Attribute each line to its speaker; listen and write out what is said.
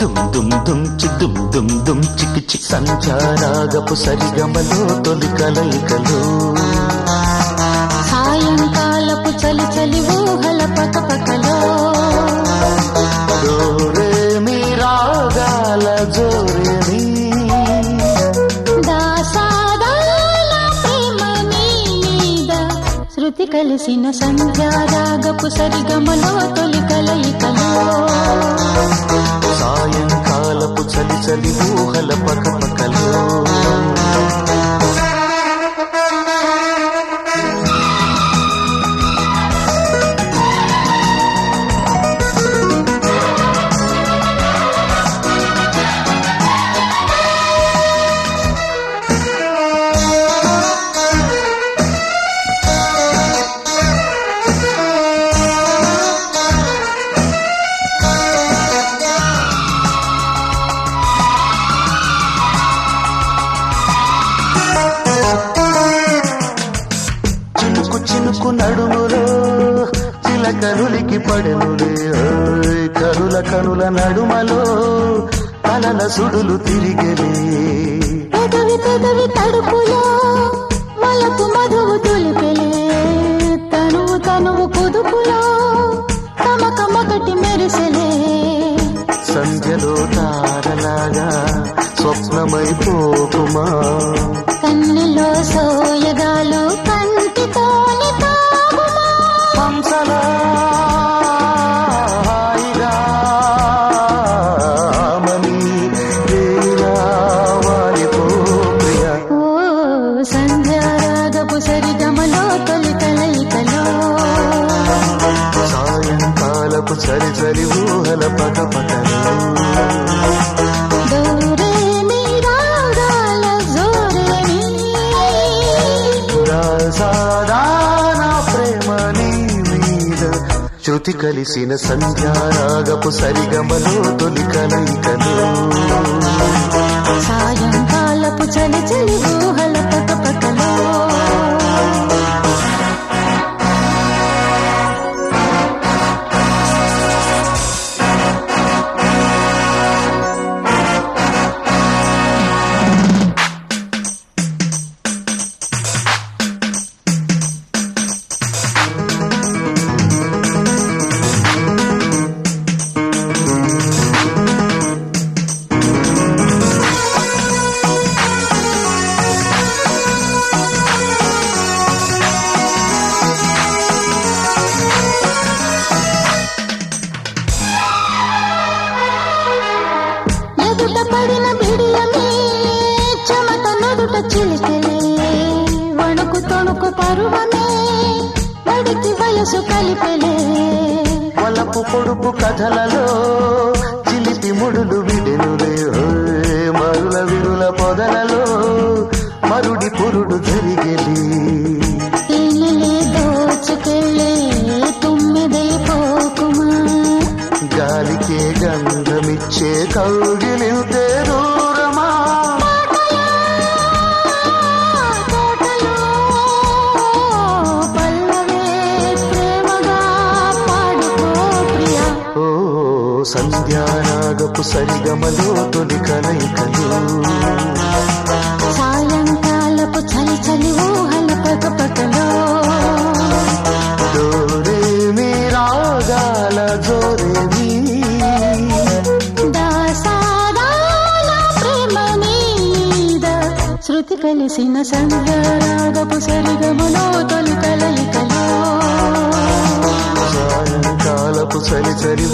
Speaker 1: దుమ్ చి దుమ్ దుమ్ దుమ్ చికి చి. సంచారాగపు సరిగమలో తొలి కలయికలు.
Speaker 2: సాయంకాలపు చలి చలి ఊహల పకపకలో.
Speaker 1: డోరే మీ రాగాల జోరే
Speaker 2: శృతి కలిసిన సంధ్యారాగపు సరిగమలో తొలి
Speaker 1: చిలకనులికి పడెనులే. కనుల కనుల నడుమలో కలల సుడులు తిరిగెలే.
Speaker 2: పెదవి పెదవి తడుపులో మలపు మధువు తులిపెలే. తనువు తనువు కుదుపులో తమక మొదటి మెరిసెలే.
Speaker 1: సంధ్యలో తారలాగా స్వప్నమైపోకుమా శృతి కలిసిన సంధ్యారాగపు సరిగమలో తొలి కలయికలు
Speaker 2: సాయంకాలపు చలి చలి ఊహల నదుట వణుకు తొణుకు పరువమే వడికి వయసు కలిపెలే.
Speaker 1: వలపు పొడుపు కథలలో చిలిపి ముడులు విడెనులే మరుల విరుల పొదలలో మరుడి పురుడు జరిగెలి సంధ్యారాగపు సరిగమలో తొలి కలయికలు.
Speaker 2: సాయంకాలపు చలి చలి ఊహల పకపకలో
Speaker 1: డోరే మీ రాగాల జోరే మీ.
Speaker 2: శృతి కలిసిన సంధ్యారాగపు సరిగమలో తొలి కలయికలో.
Speaker 1: సాయంకాలపు చలి చలి